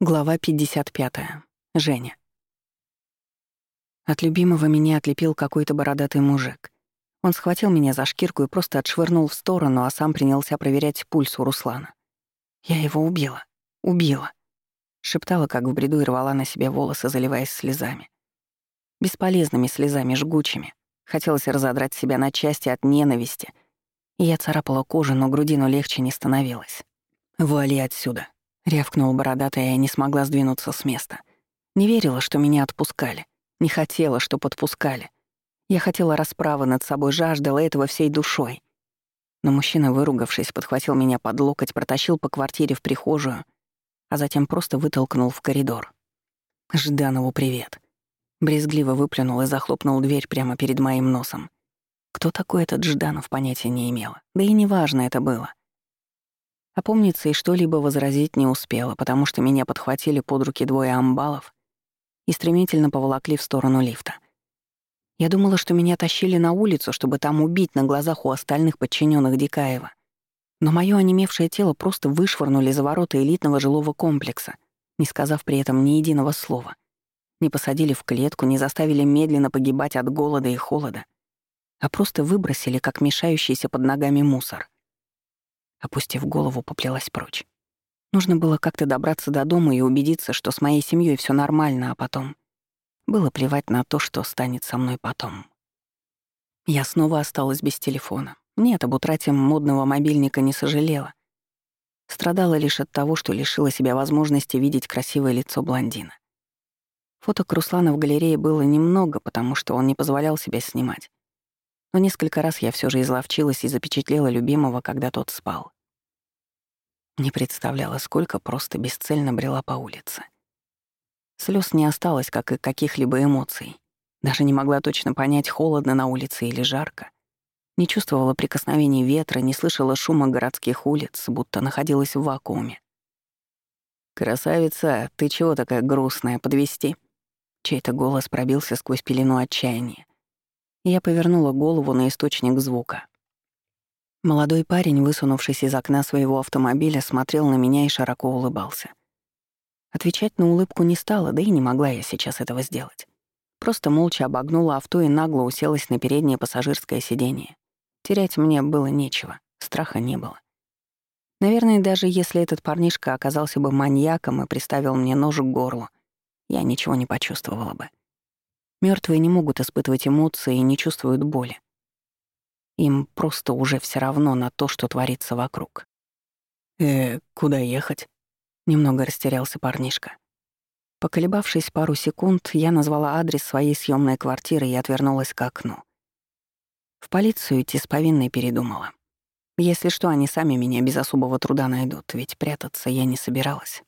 Глава 55. Женя. От любимого меня отлепил какой-то бородатый мужик. Он схватил меня за шкирку и просто отшвырнул в сторону, а сам принялся проверять пульс у Руслана. «Я его убила. Убила». Шептала, как в бреду, и рвала на себе волосы, заливаясь слезами. Бесполезными слезами, жгучими. Хотелось разодрать себя на части от ненависти. И я царапала кожу, но грудину легче не становилось. «Вали отсюда», Рявкнула бородатая, я не смогла сдвинуться с места. Не верила, что меня отпускали. Не хотела, что подпускали. Я хотела расправы над собой, жаждала этого всей душой. Но мужчина, выругавшись, подхватил меня под локоть, протащил по квартире в прихожую, а затем просто вытолкнул в коридор. «Жданову привет». Брезгливо выплюнул и захлопнул дверь прямо перед моим носом. Кто такой этот Жданов, понятия не имела. Да и неважно это было. Опомниться и что-либо возразить не успела, потому что меня подхватили под руки двое амбалов и стремительно поволокли в сторону лифта. Я думала, что меня тащили на улицу, чтобы там убить на глазах у остальных подчиненных Дикаева. Но моё онемевшее тело просто вышвырнули за ворота элитного жилого комплекса, не сказав при этом ни единого слова. Не посадили в клетку, не заставили медленно погибать от голода и холода, а просто выбросили, как мешающийся под ногами мусор — Опустив голову, поплелась прочь. Нужно было как-то добраться до дома и убедиться, что с моей семьей все нормально, а потом... Было плевать на то, что станет со мной потом. Я снова осталась без телефона. Нет, об утрате модного мобильника не сожалела. Страдала лишь от того, что лишила себя возможности видеть красивое лицо блондина. Фоток Руслана в галерее было немного, потому что он не позволял себя снимать но несколько раз я все же изловчилась и запечатлела любимого, когда тот спал. Не представляла, сколько просто бесцельно брела по улице. Слез не осталось, как и каких-либо эмоций. Даже не могла точно понять, холодно на улице или жарко. Не чувствовала прикосновений ветра, не слышала шума городских улиц, будто находилась в вакууме. «Красавица, ты чего такая грустная, подвести? Чей-то голос пробился сквозь пелену отчаяния. Я повернула голову на источник звука. Молодой парень, высунувшись из окна своего автомобиля, смотрел на меня и широко улыбался. Отвечать на улыбку не стала, да и не могла я сейчас этого сделать. Просто молча обогнула авто и нагло уселась на переднее пассажирское сиденье. Терять мне было нечего, страха не было. Наверное, даже если этот парнишка оказался бы маньяком и приставил мне нож к горлу, я ничего не почувствовала бы. Мертвые не могут испытывать эмоции и не чувствуют боли. Им просто уже все равно на то, что творится вокруг. «Э, куда ехать?» Немного растерялся парнишка. Поколебавшись пару секунд, я назвала адрес своей съемной квартиры и отвернулась к окну. В полицию идти с повинной передумала. Если что, они сами меня без особого труда найдут, ведь прятаться я не собиралась.